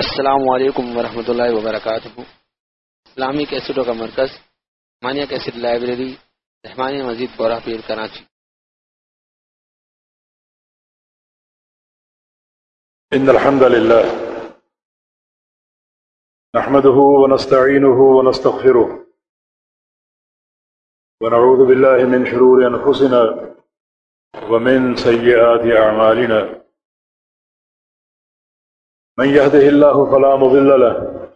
السلام علیکم ورحمۃ اللہ وبرکاتہ۔ اسلامی کیسٹوں کا مرکز، مانیہ کیسٹ لائبریری رحمانیہ مزید بورہ پیر کراچی۔ إن الحمد لله نحمده ونستعينه ونستغفره ونعوذ بالله من شرور أنفسنا ومن سيئات أعمالنا من يهده الله فلا مضل له،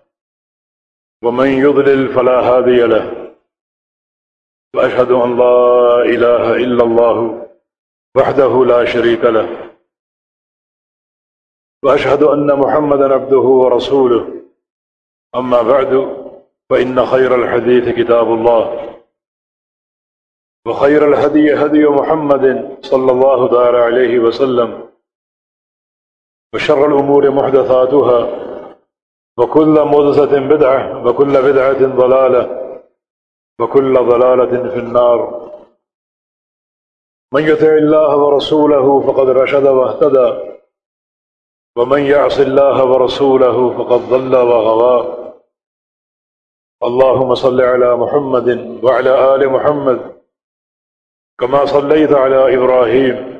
ومن يضلل فلا هادي له. وأشهد أن لا إله إلا الله وحده لا شريك له. وأشهد أن محمدا عبده ورسوله. أما بعد، فإن خير الحديث كتاب الله. وخير الهدي هدي محمد صلى الله تعالى عليه وسلم. وشر الأمور محدثاتها وكل مدسة بدعة وكل بدعة ضلالة وكل ضلالة في النار. من يتع الله ورسوله فقد رشد واهتدى ومن يعص الله ورسوله فقد ضل وغضى اللهم صل على محمد وعلى آل محمد كما صليت على إبراهيم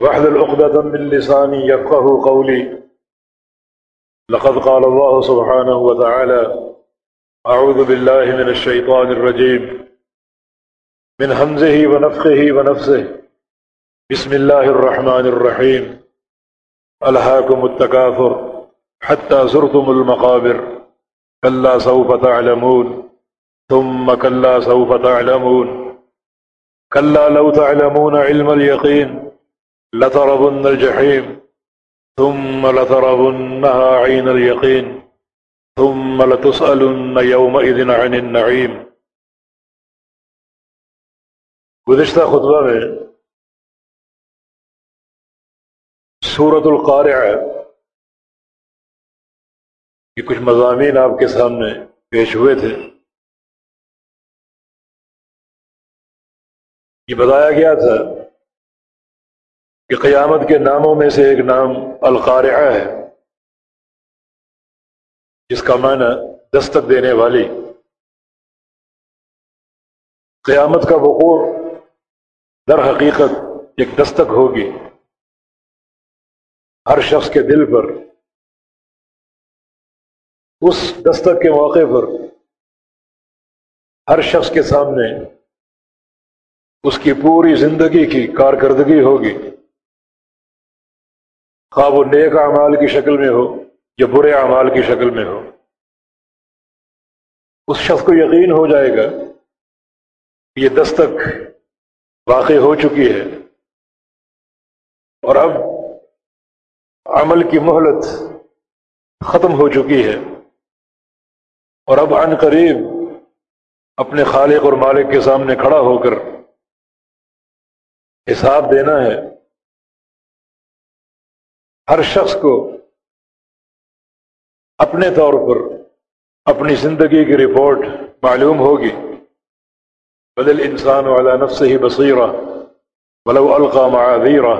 واحلل عقدة من لساني يفقه قولي. لقد قال الله سبحانه وتعالى أعوذ بالله من الشيطان الرجيم. من همزه ونفخه ونفسه. بسم الله الرحمن الرحيم. ألهاكم التكاثر حتى زرتم المقابر. كلا سوف تعلمون. ثم كلا سوف تعلمون. كلا لو تعلمون علم اليقين. لتربن الجحيم، ثم لتربنها عين اليقين، ثم لتسألن يومئذ عن النعيم. گزشتہ خطبہ میں سورت القارعہ، یہ کچھ مضامین آپ کے سامنے پیش ہوئے تھے۔ یہ بتایا گیا تھا کہ قیامت کے ناموں میں سے ایک نام القارعہ ہے، جس کا معنی دستک دینے والی۔ قیامت کا وقوع در حقیقت ایک دستک ہوگی۔ ہر شخص کے دل پر، اس دستک کے موقع پر، ہر شخص کے سامنے اس کی پوری زندگی کی کارکردگی ہوگی۔ خواہ وہ نیک اعمال کی شکل میں ہو یا برے اعمال کی شکل میں ہو، اس شخص کو یقین ہو جائے گا کہ یہ دستک واقع ہو چکی ہے۔ اور اب عمل کی مہلت ختم ہو چکی ہے۔ اور اب عن قریب اپنے خالق اور مالک کے سامنے کھڑا ہو کر حساب دینا ہے۔ ہر شخص کو اپنے طور پر اپنی زندگی کی رپورٹ معلوم ہوگی۔ بدل انسان والا نفس ہی بصیرہ ولو القا معذیرہ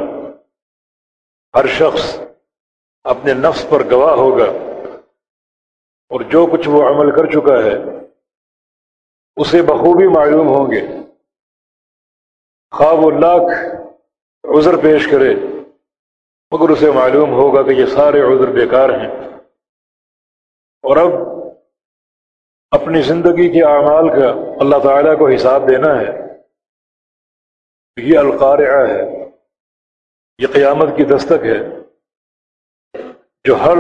ہر شخص اپنے نفس پر گواہ ہوگا اور جو کچھ وہ عمل کر چکا ہے، اسے بخوبی معلوم ہوں گے۔ خواب و لاکھ عذر پیش کرے۔ مگر اسے معلوم ہوگا کہ یہ سارے عذر بیکار ہیں۔ اور اب اپنی زندگی کے اعمال کا اللہ تعالیٰ کو حساب دینا ہے۔ یہ القارعہ ہے۔ یہ قیامت کی دستک ہے۔ جو ہر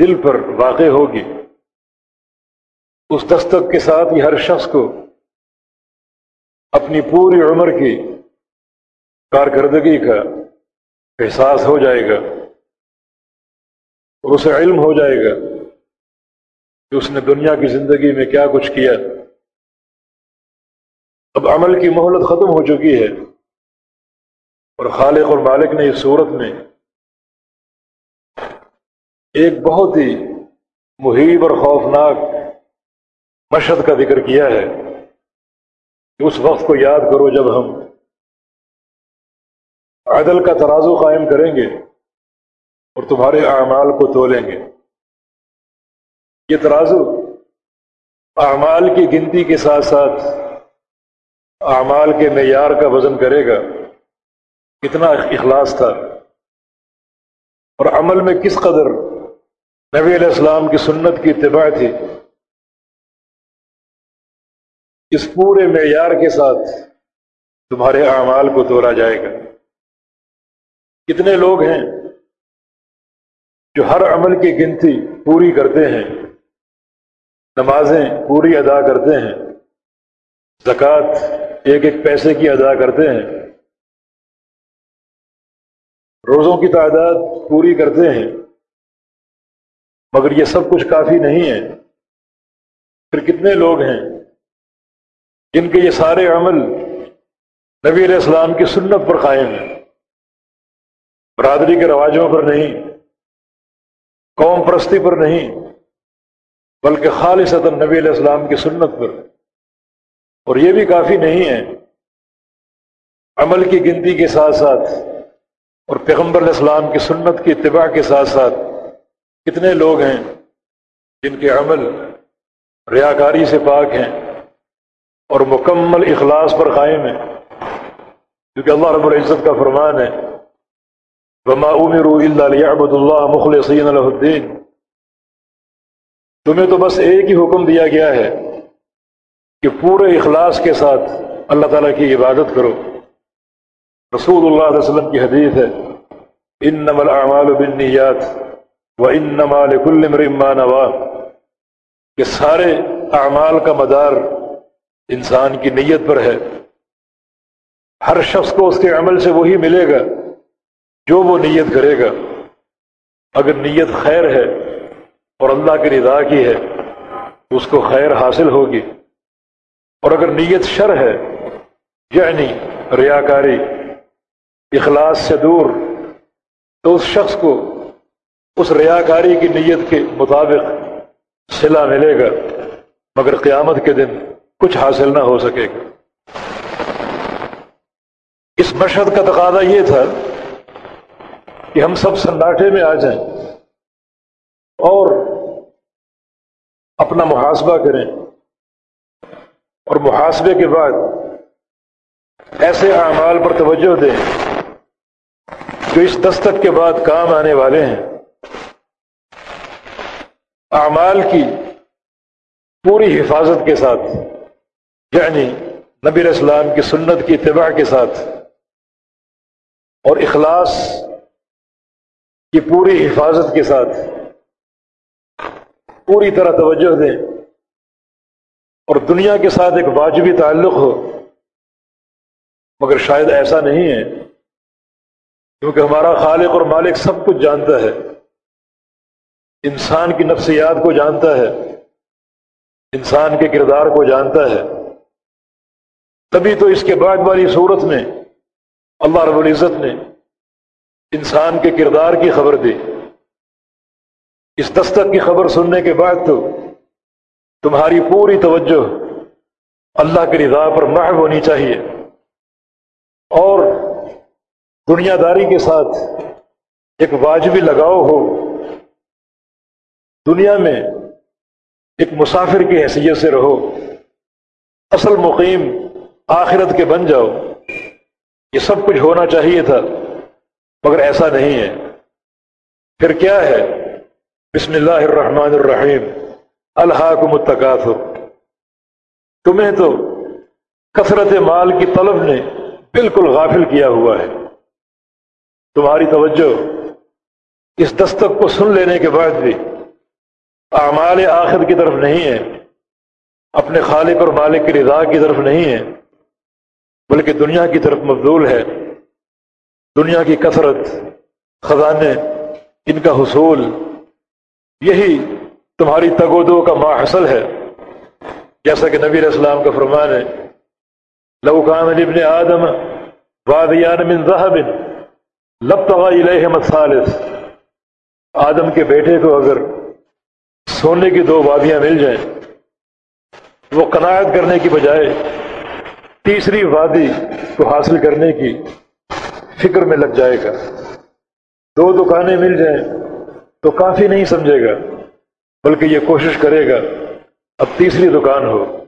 دل پر واقع ہوگی۔ اس دستک کے ساتھ ہی ہر شخص کو اپنی پوری عمر کی کارکردگی کا احساس ہو جائے گا اور اسے علم ہو جائے گا کہ اس نے دنیا کی زندگی میں کیا کچھ کیا۔ اب عمل کی مہلت ختم ہو چکی ہے اور خالق اور مالک نے اس صورت میں ایک بہت ہی محیب اور خوفناک مشہد کا ذکر کیا ہے کہ اس وقت کو یاد کرو جب ہم عدل کا ترازو قائم کریں گے اور تمہارے اعمال کو تولیں گے۔ یہ ترازو اعمال کی گنتی کے ساتھ ساتھ اعمال کے معیار کا وزن کرے گا۔ کتنا اخلاص تھا۔ اور عمل میں کس قدر نبی علیہ السلام کی سنت کی اتباع تھی۔ اس پورے معیار کے ساتھ تمہارے اعمال کو تولا جائے گا۔ کتنے لوگ ہیں جو ہر عمل کی گنتی پوری کرتے ہیں، نمازیں پوری ادا کرتے ہیں، زکوٰۃ ایک ایک پیسے کی ادا کرتے ہیں، روزوں کی تعداد پوری کرتے ہیں، مگر یہ سب کچھ کافی نہیں ہے۔ پھر کتنے لوگ ہیں جن کے یہ سارے عمل نبی علیہ السلام کی سنت پر قائم ہیں؟ برادری کے رواجوں پر نہیں، قوم پرستی پر نہیں، بلکہ خالص نبی علیہ السلام کی سنت پر۔ اور یہ بھی کافی نہیں ہے، عمل کی گنتی کے ساتھ ساتھ اور پیغمبر علیہ السلام کی سنت کی اتباع کے ساتھ ساتھ کتنے لوگ ہیں جن کے عمل ریاکاری سے پاک ہیں اور مکمل اخلاص پر قائم ہیں۔ کیونکہ اللہ رب العزت کا فرمان ہے بما عمر اللہ اللہ مخلصین الدین تمہیں تو بس ایک ہی حکم دیا گیا ہے کہ پورے اخلاص کے ساتھ اللہ تعالیٰ کی عبادت کرو. رسول اللہ علیہ وسلم کی حدیث ہے ان نمل اعمال بن نیات و ان نمال کل کہ سارے اعمال کا مدار انسان کی نیت پر ہے۔ ہر شخص کو اس کے عمل سے وہی ملے گا۔ جو وہ نیت کرے گا، اگر نیت خیر ہے اور اللہ کی رضا کی ہے تو اس کو خیر حاصل ہوگی۔ اور اگر نیت شر ہے یعنی ریاکاری، اخلاص سے دور، تو اس شخص کو اس ریاکاری کی نیت کے مطابق صلا ملے گا، مگر قیامت کے دن کچھ حاصل نہ ہو سکے گا۔ اس مشہد کا تقاضا یہ تھا کہ ہم سب سناٹے میں آ جائیں اور اپنا محاسبہ کریں اور محاسبے کے بعد ایسے اعمال پر توجہ دیں جو اس دستک کے بعد کام آنے والے ہیں۔ اعمال کی پوری حفاظت کے ساتھ یعنی نبی اسلام کی سنت کی اتباع کے ساتھ اور اخلاص کی پوری حفاظت کے ساتھ پوری طرح توجہ دیں اور دنیا کے ساتھ ایک واجبی تعلق ہو، مگر شاید ایسا نہیں ہے، کیونکہ ہمارا خالق اور مالک سب کچھ جانتا ہے، انسان کی نفسیات کو جانتا ہے، انسان کے کردار کو جانتا ہے۔ تبھی تو اس کے بعد والی صورت میں، اللہ رب العزت نے انسان کے کردار کی خبر دی۔ اس دستک کی خبر سننے کے بعد تو تمہاری پوری توجہ اللہ کی رضا پر محب ہونی چاہیے۔ اور دنیا داری کے ساتھ ایک واجبی لگاؤ ہو۔ دنیا میں ایک مسافر کی حیثیت سے رہو۔ اصل مقیم آخرت کے بن جاؤ۔ یہ سب کچھ ہونا چاہیے تھا۔ مگر ایسا نہیں ہے۔ پھر کیا ہے؟ بسم اللہ الرحمن الرحیم۔ اللہ کو متقاف تمہیں تو کثرت مال کی طلب نے بالکل غافل کیا ہوا ہے۔ تمہاری توجہ اس دستک کو سن لینے کے بعد بھی اعمال آخر کی طرف نہیں ہے۔ اپنے خالق اور مالک کی رضا کی طرف نہیں ہے، بلکہ دنیا کی طرف مبدول ہے۔ دنیا کی کثرت، خزانے، ان کا حصول، یہی تمہاری تگ و دو کا ماحصل ہے۔ جیسا کہ نبی علیہ السلام کا فرمان ہے لوکان ابن آدم وادیان من ذهب لبتغى الیہم الثالث۔ آدم کے بیٹے کو اگر سونے کی دو وادیاں مل جائیں، وہ قناعت کرنے کی بجائے تیسری وادی کو حاصل کرنے کی فکر میں لگ جائے گا۔ دو دکانیں مل جائیں تو کافی نہیں سمجھے گا، بلکہ یہ کوشش کرے گا، اب تیسری دکان ہو۔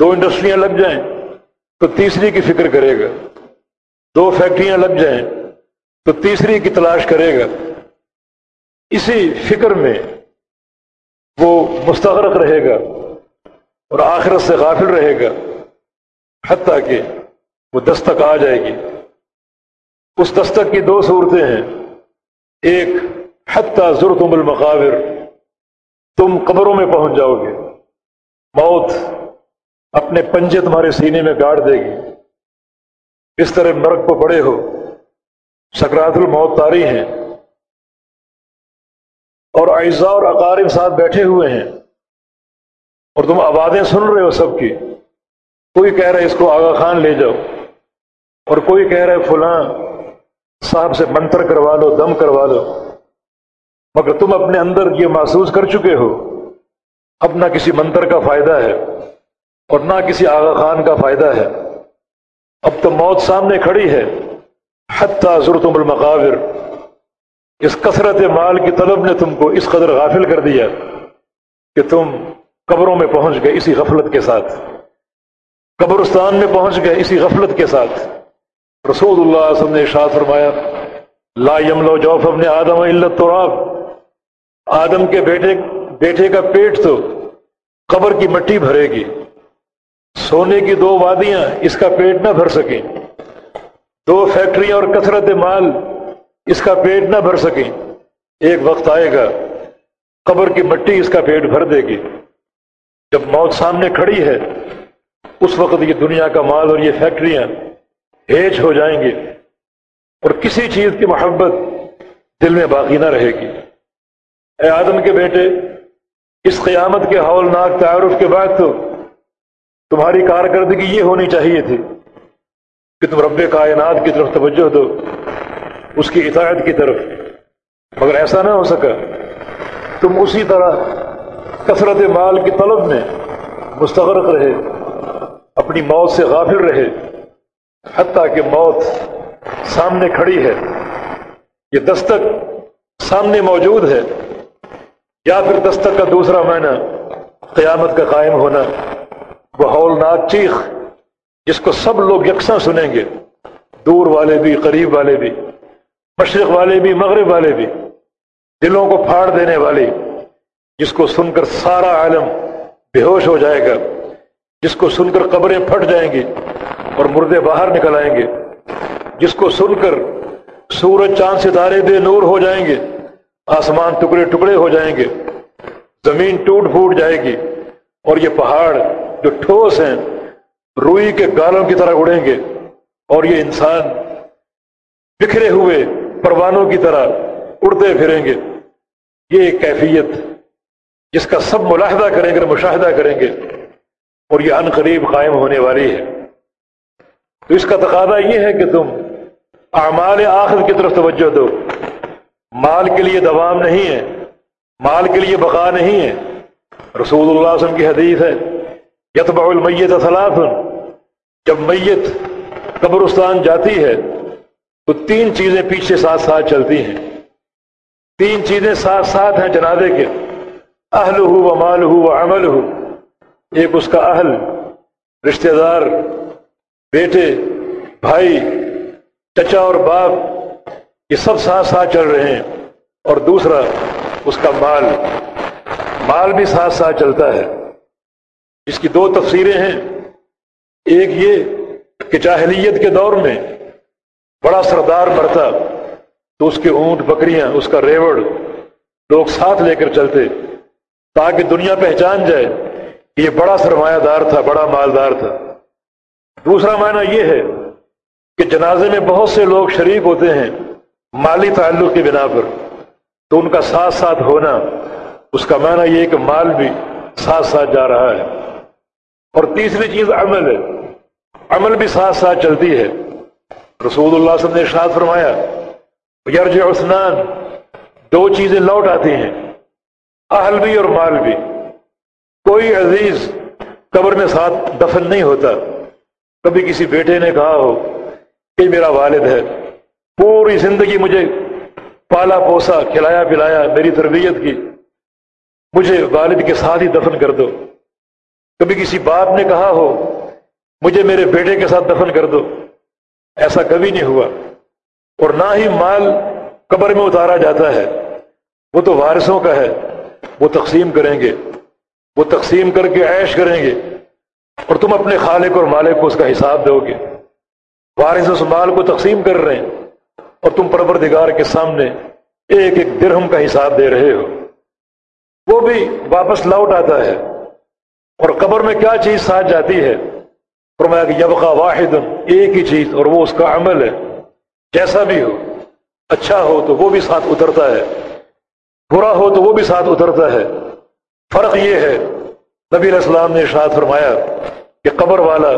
دو انڈسٹریاں لگ جائیں تو تیسری کی فکر کرے گا۔ دو فیکٹریاں لگ جائیں تو تیسری کی تلاش کرے گا۔ اسی فکر میں وہ مستغرق رہے گا اور آخرت سے غافل رہے گا، حتیٰ کہ وہ دستک آ جائے گی۔ اس دستک کی دو صورتیں ہیں۔ ایک، حتیٰ ضرورتم المقابر، تم قبروں میں پہنچ جاؤ گے۔ موت اپنے پنجے تمہارے سینے میں گاڑ دے گی۔ اس طرح مرگ کو پڑے ہو۔ سکرات الموت تاری ہیں۔ اور اعزاء اور اقارب ساتھ بیٹھے ہوئے ہیں۔ اور تم آبادیں سن رہے ہو سب کی۔ کوئی کہہ رہا ہے اس کو آغا خان لے جاؤ۔ اور کوئی کہہ رہا ہے فلاں صاحب سے منتر کروا لو، دم کروا لو۔ مگر تم اپنے اندر یہ محسوس کر چکے ہو۔ اب نہ کسی منتر کا فائدہ ہے اور نہ کسی آغا خان کا فائدہ ہے۔ اب تو موت سامنے کھڑی ہے۔ حتیٰ ضرورتم المقابر۔ اس کثرت مال کی طلب نے تم کو اس قدر غافل کر دیا کہ تم قبروں میں پہنچ گئے اسی غفلت کے ساتھ۔ قبرستان میں پہنچ گئے اسی غفلت کے ساتھ۔ رسول اللہ علیہ وسلم نے ارشاد فرمایا لا یملو جوف ابن آدم علت تراب آدم کے بیٹے بیٹے کا پیٹ تو قبر کی مٹی بھرے گی سونے کی دو وادیاں اس کا پیٹ نہ بھر سکیں دو فیکٹریاں اور کثرت مال اس کا پیٹ نہ بھر سکیں ایک وقت آئے گا قبر کی مٹی اس کا پیٹ بھر دے گی جب موت سامنے کھڑی ہے اس وقت یہ دنیا کا مال اور یہ فیکٹریاں ہیج ہو جائیں گے اور کسی چیز کی محبت دل میں باقی نہ رہے گی۔ اے آدم کے بیٹے، اس قیامت کے ہولناک تعارف کے بعد تو تمہاری کارکردگی یہ ہونی چاہیے تھی کہ تم رب کائنات کی طرف توجہ دو، اس کی اطاعت کی طرف۔ مگر ایسا نہ ہو سکا، تم اسی طرح کثرت مال کی طلب میں مستغرق رہے، اپنی موت سے غافل رہے۔ حتیٰ کہ موت سامنے کھڑی ہے، یہ دستک سامنے موجود ہے، یا پھر دستک کا دوسرا معنی قیامت کا قائم ہونا، وہ ہولناک چیخ جس کو سب لوگ یکساں سنیں گے، دور والے بھی، قریب والے بھی، مشرق والے بھی، مغرب والے بھی، دلوں کو پھاڑ دینے والے، جس کو سن کر سارا عالم بے ہوش ہو جائے گا، جس کو سن کر قبریں پھٹ جائیں گی اور مردے باہر نکل آئیں گے، جس کو سن کر سورج چاند ستارے بے نور ہو جائیں گے، آسمان ٹکڑے ٹکڑے ہو جائیں گے، زمین ٹوٹ پھوٹ جائے گی، اور یہ پہاڑ جو ٹھوس ہیں، روئی کے گالوں کی طرح اڑیں گے، اور یہ انسان بکھرے ہوئے پروانوں کی طرح اڑتے پھریں گے۔ یہ ایک کیفیت جس کا سب ملاحدہ کریں گے مشاہدہ کریں گے، اور یہ ان قریب قائم ہونے والی ہے۔ تو اس کا تقاضا یہ ہے کہ تم اعمال آخر کی طرف توجہ دو۔ مال کے لیے دوام نہیں ہے، مال کے لیے بقا نہیں ہے۔ رسول اللہ علیہ وسلم کی حدیث ہے، یتبع المیت ثلاث جب میت قبرستان جاتی ہے تو تین چیزیں پیچھے ساتھ ساتھ چلتی ہیں۔ تین چیزیں ساتھ ساتھ ہیں جنازے کے۔ اہل ہو و مال ہو و عمل ہو ایک اس کا اہل، رشتہ دار بیٹے، بھائی، چچا اور باپ، یہ سب ساتھ ساتھ چل رہے ہیں۔ اور دوسرا، اس کا مال۔ مال بھی ساتھ ساتھ چلتا ہے۔ اس کی دو تفسیریں ہیں۔ ایک یہ کہ جاہلیت کے دور میں بڑا سردار مرتا، تو اس کے اونٹ، بکریاں، اس کا ریوڑ لوگ ساتھ لے کر چلتے، تاکہ دنیا پہچان جائے کہ یہ بڑا سرمایہ دار تھا، بڑا مالدار تھا۔ دوسرا معنی یہ ہے کہ جنازے میں بہت سے لوگ شریک ہوتے ہیں مالی تعلق کی بنا پر، تو ان کا ساتھ ساتھ ہونا، اس کا معنی یہ کہ مال بھی ساتھ ساتھ جا رہا ہے۔ اور تیسری چیز عمل ہے، عمل بھی ساتھ ساتھ چلتی ہے۔ رسول اللہ صلی اللہ علیہ وسلم نے ارشاد فرمایا یرج عثنان دو چیزیں لوٹ آتی ہیں، اہل بھی اور مال بھی۔ کوئی عزیز قبر میں ساتھ دفن نہیں ہوتا۔ کبھی کسی بیٹے نے کہا ہو کہ میرا والد ہے، پوری زندگی مجھے پالا پوسا، کھلایا پلایا، میری تربیت کی، مجھے والد کے ساتھ ہی دفن کر دو۔ کبھی کسی باپ نے کہا ہو، مجھے میرے بیٹے کے ساتھ دفن کر دو۔ ایسا کبھی نہیں ہوا۔ اور نہ ہی مال قبر میں اتارا جاتا ہے۔ وہ تو وارثوں کا ہے۔ وہ تقسیم کریں گے۔ وہ تقسیم کر کے عیش کریں گے۔ اور تم اپنے خالق اور مالک کو اس کا حساب دو گے۔ وارث اس مال کو تقسیم کر رہے ہیں اور تم پروردگار کے سامنے ایک ایک درہم کا حساب دے رہے ہو۔ وہ بھی واپس لوٹ آتا ہے اور قبر میں کیا چیز ساتھ جاتی ہے؟ فرمایا کہ یبقا واحد ایک ہی چیز، اور وہ اس کا عمل ہے۔ جیسا بھی ہو اچھا ہو تو وہ بھی ساتھ اترتا ہے، برا ہو تو وہ بھی ساتھ اترتا ہے۔ فرق یہ ہے نبی علیہ السلام نے ارشاد فرمایا کہ قبر والا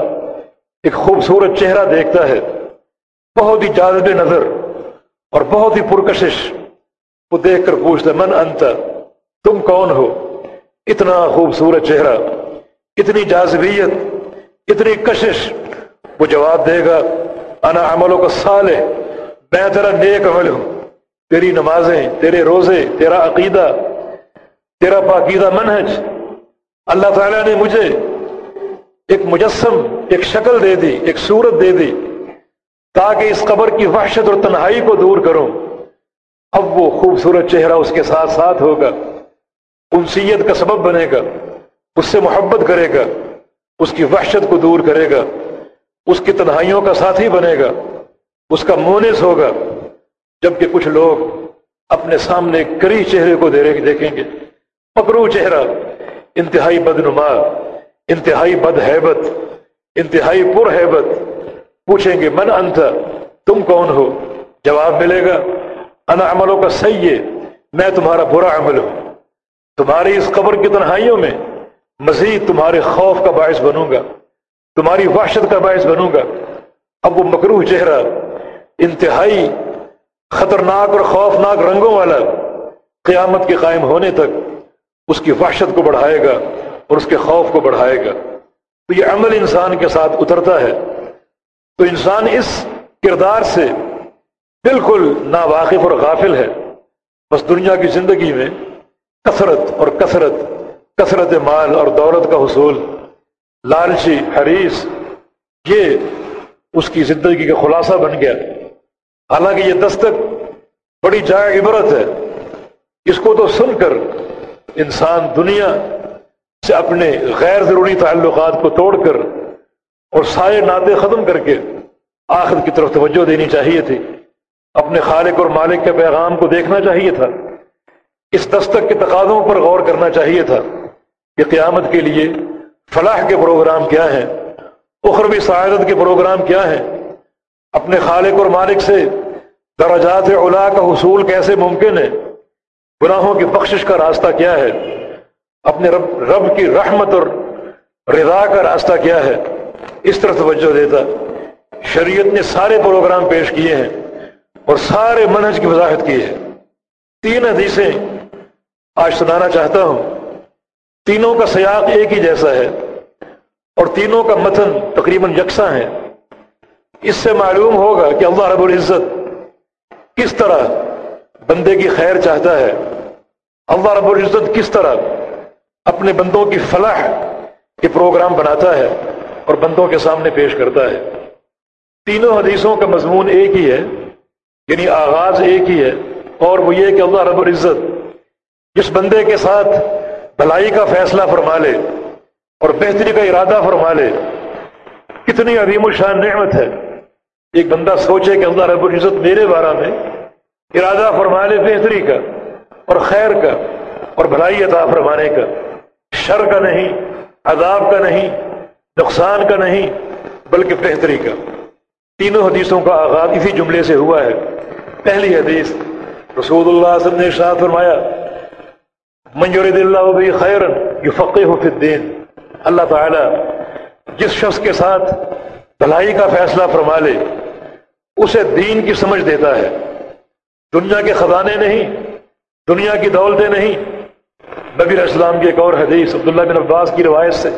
ایک خوبصورت چہرہ دیکھتا ہے، بہت ہی جازب نظر اور بہت ہی پرکشش۔ وہ دیکھ کر پوچھتا من انت؟ تم کون ہو؟ اتنا خوبصورت چہرہ اتنی جازبیت اتنی کشش۔ وہ جواب دے گا، انا عملوں کا سال ہے میں تیرا نیک عمل ہوں۔ تیری نمازیں، تیرے روزے، تیرا عقیدہ، تیرا پاکیدہ منہج۔ اللہ تعالیٰ نے مجھے ایک مجسم، ایک شکل دے دی، ایک صورت دے دی تاکہ اس قبر کی وحشت اور تنہائی کو دور کروں۔ اب وہ خوبصورت چہرہ اس کے ساتھ ساتھ ہوگا۔ انسیت کا سبب بنے گا۔ اس سے محبت کرے گا۔ اس کی وحشت کو دور کرے گا۔ اس کی تنہائیوں کا ساتھی بنے گا۔ اس کا مونس ہوگا۔ جبکہ کچھ لوگ اپنے سامنے کری چہرے کو دیکھیں گے۔ پکڑو چہرہ۔ انتہائی بدنما، انتہائی بد حیبت انتہائی پر حیبت پوچھیں گے، من انت؟ تم کون ہو؟ جواب ملے گا، انا عملوں کا صحیح ہے میں تمہارا برا عمل ہوں۔ تمہاری اس قبر کی تنہائیوں میں مزید تمہارے خوف کا باعث بنوں گا، تمہاری وحشت کا باعث بنوں گا۔ اب وہ مکروح چہرہ، انتہائی خطرناک اور خوفناک رنگوں والا قیامت کے قائم ہونے تک اس کی وحشت کو بڑھائے گا اور اس کے خوف کو بڑھائے گا۔ تو یہ عمل انسان کے ساتھ اترتا ہے۔ تو انسان اس کردار سے بالکل ناواقف اور غافل ہے۔ بس دنیا کی زندگی میں کثرت اور کثرت کثرت مال اور دولت کا حصول، لالچی حریث یہ اس کی زندگی کا خلاصہ بن گیا۔ حالانکہ یہ دستک بڑی جائے عبرت ہے۔ اس کو تو سن کر انسان دنیا سے اپنے غیر ضروری تعلقات کو توڑ کر اور سارے ناطے ختم کر کے آخر کی طرف توجہ دینی چاہیے تھی۔ اپنے خالق اور مالک کے پیغام کو دیکھنا چاہیے تھا۔ اس دستک کے تقاضوں پر غور کرنا چاہیے تھا کہ قیامت کے لیے فلاح کے پروگرام کیا ہیں۔ اخروی سعادت کے پروگرام کیا ہیں۔ اپنے خالق اور مالک سے درجات اولا کا حصول کیسے ممکن ہے۔ گناہوں کی بخشش کا راستہ کیا ہے؟ اپنے رب رب کی رحمت اور رضا کا راستہ کیا ہے؟ اس طرح توجہ دیتا۔ شریعت نے سارے پروگرام پیش کیے ہیں اور سارے منہج کی وضاحت کی ہے۔ تین حدیثیں آج سنانا چاہتا ہوں۔ تینوں کا سیاق ایک ہی جیسا ہے اور تینوں کا متن تقریباً یکساں ہے۔ اس سے معلوم ہوگا کہ اللہ رب العزت کس طرح بندے کی خیر چاہتا ہے۔ اللہ رب العزت کس طرح اپنے بندوں کی فلاح کے پروگرام بناتا ہے اور بندوں کے سامنے پیش کرتا ہے۔ تینوں حدیثوں کا مضمون ایک ہی ہے یعنی آغاز ایک ہی ہے، اور وہ یہ کہ اللہ رب العزت جس بندے کے ساتھ بھلائی کا فیصلہ فرما لے اور بہتری کا ارادہ فرما لے، کتنی عظیم الشان نعمت ہے۔ ایک بندہ سوچے کہ اللہ رب العزت میرے بارہ میں ارادہ فرمانے بہتری کا، اور خیر کا، اور بھلائی عطا فرمانے کا۔ شر کا نہیں، عذاب کا نہیں، نقصان کا نہیں، بلکہ بہتری کا۔ تینوں حدیثوں کا آغاز اسی جملے سے ہوا ہے۔ پہلی حدیث، رسول اللہ صلی اللہ علیہ وسلم نے فرمایا منجور اللہ بھی خیر یہ فقی الدین اللہ تعالی جس شخص کے ساتھ بھلائی کا فیصلہ فرما لے، اسے دین کی سمجھ دیتا ہے۔ دنیا کے خزانے نہیں، دنیا کی دولتیں نہیں۔ نبی اسلام کی ایک اور حدیث عبداللہ بن عباس کی روایت سے،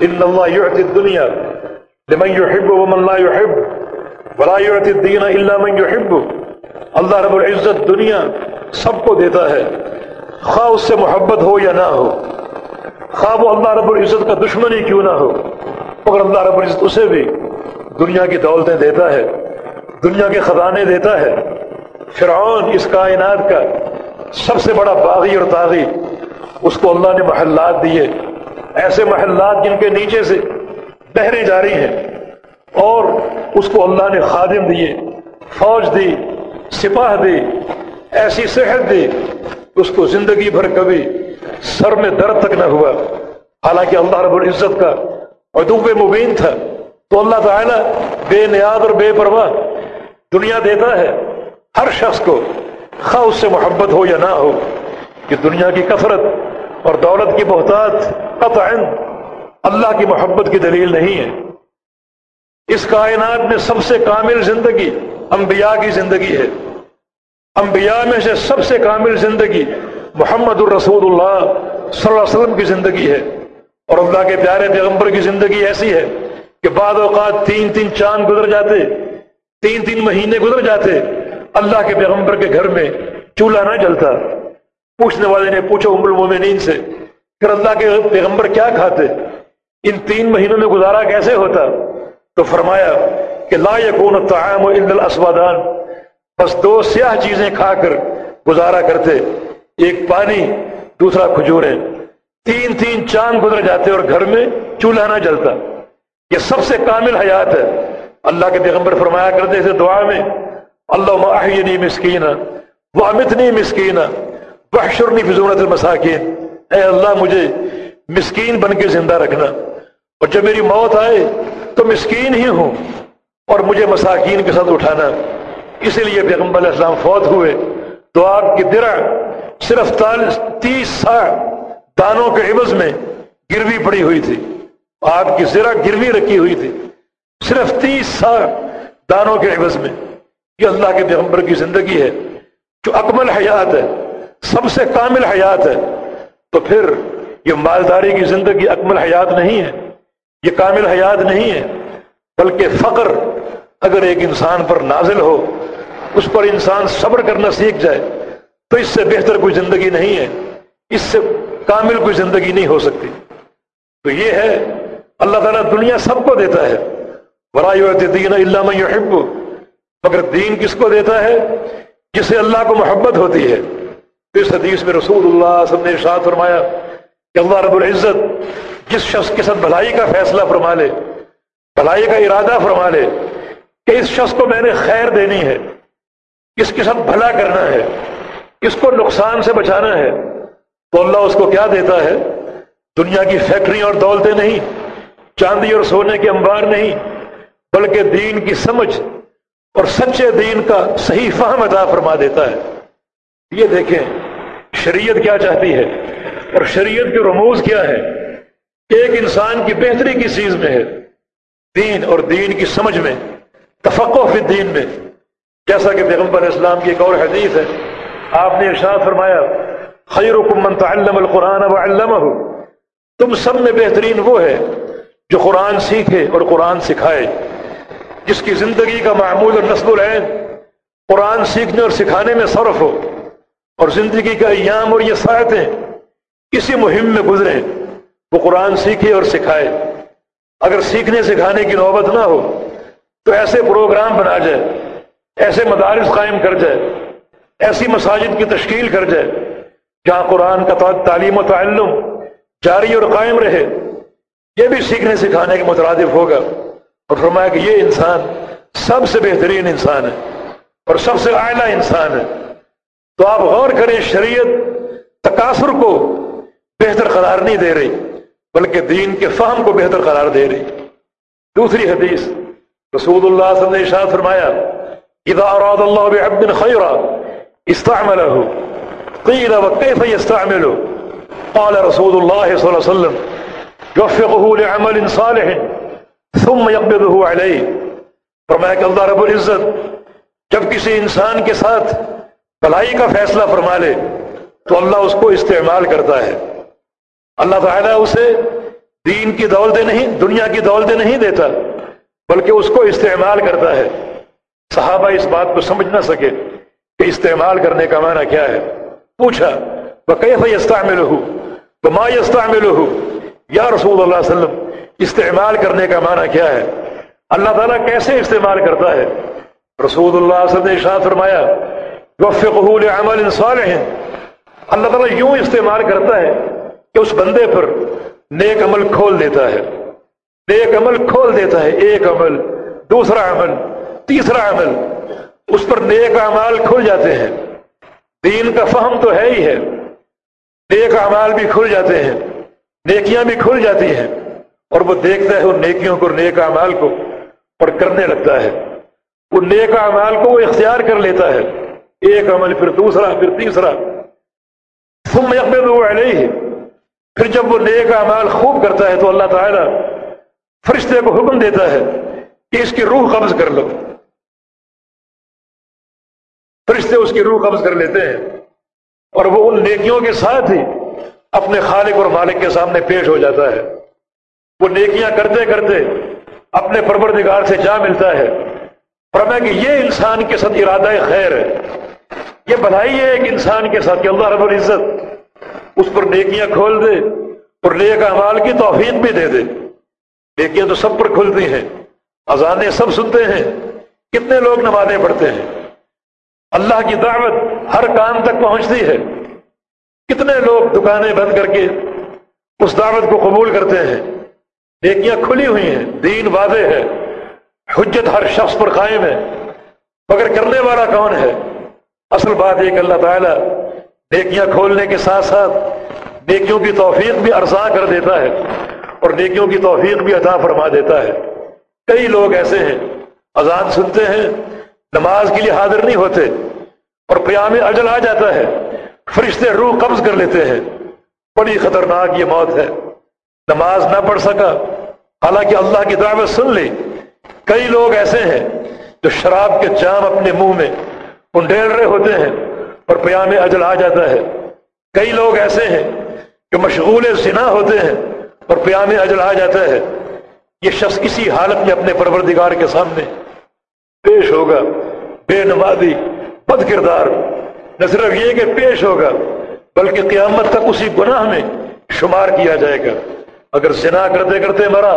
ان اللہ یعطی الدنیا لمن يحب ومن لا يحب ولا يعطي الدين الا من يحب اللہ رب العزت دنیا سب کو دیتا ہے، خواہ اس سے محبت ہو یا نہ ہو۔ خواہ وہ اللہ رب العزت کا دشمن ہی کیوں نہ ہو، مگر اللہ رب العزت اسے بھی دنیا کی دولتیں دیتا ہے، دنیا کے خزانے دیتا ہے۔ فرعون اس کائنات کا سب سے بڑا باغی اور تاغی اس کو اللہ نے محلات دیے۔ ایسے محلات جن کے نیچے سے بہریں جاری ہیں، اور اس کو اللہ نے خادم دیے، فوج دی، سپاہ دی، ایسی صحت دی، اس کو زندگی بھر کبھی سر میں درد تک نہ ہوا۔ حالانکہ اللہ رب العزت کا ادوب مبین تھا۔ تو اللہ تعالیٰ بے نیاد اور بے پرواہ دنیا دیتا ہے۔ ہر شخص کو خواہ اس سے محبت ہو یا نہ ہو کہ دنیا کی کثرت اور دولت کی بہتات قطعا اللہ کی محبت کی دلیل نہیں ہے۔ اس کائنات میں سب سے کامل زندگی انبیاء کی زندگی ہے۔ انبیاء میں سے سب سے کامل زندگی محمد الرسول اللہ صلی اللہ علیہ وسلم کی زندگی ہے۔ اور اللہ کے پیارے پیغمبر کی زندگی ایسی ہے کہ بعض اوقات تین تین چاند گزر جاتے، تین تین مہینے گزر جاتے اللہ کے پیغمبر کے گھر میں چولہا نہ جلتا۔ پوچھنے والے نے پوچھا ام المومنین سے، پھر اللہ کے پیغمبر کیا کھاتے؟ ان تین مہینوں میں گزارا کیسے ہوتا؟ تو فرمایا کہ لا یکون الطعام الا الاسودان بس دو سیاہ چیزیں کھا کر گزارا کرتے، ایک پانی، دوسرا کھجوریں۔ تین تین چاند گزر جاتے اور گھر میں چولہا نہ جلتا۔ یہ سب سے کامل حیات ہے۔ اللہ کے پیغمبر فرمایا کرتے تھے دعا میں اللہ احینی مسکینہ وامتنی مسکینہ وحشرنی فضورت المساکین اے اللہ، مجھے مسکین بن کے زندہ رکھنا۔ اور جب میری موت آئے تو مسکین ہی ہوں اور مجھے مساکین کے ساتھ اٹھانا۔ اسی لیے پیغمبر علیہ السلام فوت ہوئے۔ تو آپ کی درع صرف تیس سا دانوں کے عوض میں گروی پڑی ہوئی تھی۔ آپ کی زرا گروی رکھی ہوئی تھی۔ صرف تیس سا دانوں کے عوض میں۔ یہ اللہ کے پیغمبر کی زندگی ہے، جو اکمل حیات ہے، سب سے کامل حیات ہے، تو پھر یہ مالداری کی زندگی اکمل حیات نہیں ہے، یہ کامل حیات نہیں ہے، بلکہ فقر اگر ایک انسان پر نازل ہو، اس پر انسان صبر کرنا سیکھ جائے، تو اس سے بہتر کوئی زندگی نہیں ہے، اس سے کامل کوئی زندگی نہیں ہو سکتی۔ تو یہ ہے، اللہ تعالیٰ دنیا سب کو دیتا ہے۔ برائے دین علامہ یحب مگر دین کس کو دیتا ہے؟ جسے اللہ کو محبت ہوتی ہے۔ اس حدیث میں رسول اللہ سب نے ارشاد فرمایا کہ اللہ رب العزت جس شخص کے ساتھ بھلائی کا فیصلہ فرما لے، بھلائی کا ارادہ فرما لے کہ اس شخص کو میں نے خیر دینی ہے، اس کے ساتھ بھلا کرنا ہے، اس کو نقصان سے بچانا ہے، تو اللہ اس کو کیا دیتا ہے؟ دنیا کی فیکٹری اور دولتیں نہیں، چاندی اور سونے کے انبار نہیں، بلکہ دین کی سمجھ اور سچے دین کا صحیح فہم عطا فرما دیتا ہے۔ یہ دیکھیں، شریعت کیا چاہتی ہے؟ اور شریعت کے رموز کیا ہے؟ ایک انسان کی بہتری کی چیز میں ہے، دین اور دین کی سمجھ میں تفقع فی دین میں۔ جیسا کہ پیغمبر اسلام کی ایک اور حدیث ہے۔ آپ نے ارشاد فرمایا، خیرکم من تعلم القرآن وعلمہ۔ تم سب میں بہترین وہ ہے جو قرآن سیکھے اور قرآن سکھائے۔ جس کی زندگی کا معمول اور نصب العین، قرآن سیکھنے اور سکھانے میں صرف ہو، اور زندگی کا ایام اور یہ ساعتیں کسی مہم میں گزرے، وہ قرآن سیکھے اور سکھائے۔ اگر سیکھنے، سکھانے کی نوبت نہ ہو، تو ایسے پروگرام بنا جائے، ایسے مدارس قائم کر جائے، ایسی مساجد کی تشکیل کر جائے، جہاں قرآن کا تعلیم و تعلم جاری اور قائم رہے۔ یہ بھی سیکھنے، سکھانے کے مترادف ہوگا۔ اور فرمایا کہ یہ انسان سب سے بہترین انسان ہے اور سب سے اعلیٰ انسان ہے۔ تو آپ غور کریں، شریعت تقاصر کو بہتر قرار نہیں دے رہی، بلکہ دین کے فہم کو بہتر قرار دے رہی۔ دوسری حدیث، رسول اللہ صلی اللہ علیہ وسلم نے فرمایا، اذا اراد اللہ بعبد خیرا استعملہ قيل وكيف يستعمله قال رسول الله صلى الله عليه وسلم يوفقه لعمل صالح۔ ثم يقبضه عليه. فرمایا کہ اللہ رب العزت، جب کسی انسان کے ساتھ بھلائی کا فیصلہ فرما لے، تو اللہ اس کو استعمال کرتا ہے۔ اللہ تعالیٰ اسے دین کی دولتیں نہیں، دنیا کی دولتیں نہیں دیتا، بلکہ اس کو استعمال کرتا ہے۔ صحابہ اس بات کو سمجھ نہ سکے کہ استعمال کرنے کا معنی کیا ہے۔ پوچھا وہ کیسا استعمل ہوں ماں یا رسول اللہ علیہ وسلم استعمال کرنے کا معنی کیا ہے؟ اللہ تعالیٰ کیسے استعمال کرتا ہے؟ رسول اللہ صلی اللہ علیہ وسلم نے اشارت فرمایا وفقہ لعمل صالح۔ اللہ تعالیٰ یوں استعمال کرتا ہے کہ اس بندے پر نیک عمل کھول دیتا ہے۔ نیک عمل کھول دیتا ہے، ایک عمل، دوسرا عمل، تیسرا عمل۔ اس پر نیک اعمال کھل جاتے ہیں۔ دین کا فہم تو ہے ہی ہے۔ نیک اعمال بھی کھل جاتے ہیں، نیکیاں بھی کھل جاتی ہیں۔ اور وہ دیکھتا ہے ان نیکیوں کو نیک اعمال کو اور کرنے لگتا ہے۔ وہ نیک اعمال کو وہ اختیار کر لیتا ہے۔ ایک عمل پھر دوسرا، پھر تیسرا۔ ثم يقبض علیہ پھر جب وہ نیک اعمال خوب کرتا ہے تو اللہ تعالیٰ فرشتے کو حکم دیتا ہے کہ اس کی روح قبض کر لو۔ فرشتے اس کی روح قبض کر لیتے ہیں۔ اور وہ ان نیکیوں کے ساتھ ہی اپنے خالق اور مالک کے سامنے پیش ہو جاتا ہے۔ وہ نیکیاں کرتے کرتے اپنے پروردگار سے جا ملتا ہے۔ فرمایا کہ یہ انسان کے ساتھ ارادہ خیر ہے۔ یہ بھلائی ہے ایک انسان کے ساتھ کہ اللہ رب العزت اس پر نیکیاں کھول دے اور نیک اعمال کی توفیق بھی دے دے۔ نیکیاں تو سب پر کھلتی ہیں۔ اذانیں سب سنتے ہیں۔ کتنے لوگ نمازیں پڑھتے ہیں۔ اللہ کی دعوت ہر کام تک پہنچتی ہے۔ کتنے لوگ دکانیں بند کر کے اس دعوت کو قبول کرتے ہیں۔ نیکیاں کھلی ہوئی ہیں، دین واضح ہے، حجت ہر شخص پر قائم ہے۔ مگر کرنے والا کون ہے؟ اصل بات یہ کہ اللہ تعالیٰ نیکیاں کھولنے کے ساتھ ساتھ نیکیوں کی توفیق بھی ارزاں کر دیتا ہے اور نیکیوں کی توفیق بھی عطا فرما دیتا ہے۔ کئی لوگ ایسے ہیں، اذان سنتے ہیں، نماز کے لیے حاضر نہیں ہوتے اور قیام اجل آ جاتا ہے، فرشتے روح قبض کر لیتے ہیں۔ بڑی خطرناک یہ موت ہے۔ نماز نہ پڑھ سکا۔ حالانکہ اللہ کی دعوت سن لی۔ کئی لوگ ایسے ہیں جو شراب کے جام اپنے منہ میں انڈیل رہے ہوتے ہیں اور پیام اجل آ جاتا ہے۔ کئی لوگ ایسے ہیں جو مشغول زنا ہوتے ہیں اور پیام اجل آ جاتا ہے۔ یہ شخص کسی حالت میں اپنے پروردگار کے سامنے پیش ہوگا۔ بے نمازی، بد کردار۔ نہ صرف یہ کہ پیش ہوگا، بلکہ قیامت تک اسی گناہ میں شمار کیا جائے گا۔ اگر زنا کرتے کرتے مرا،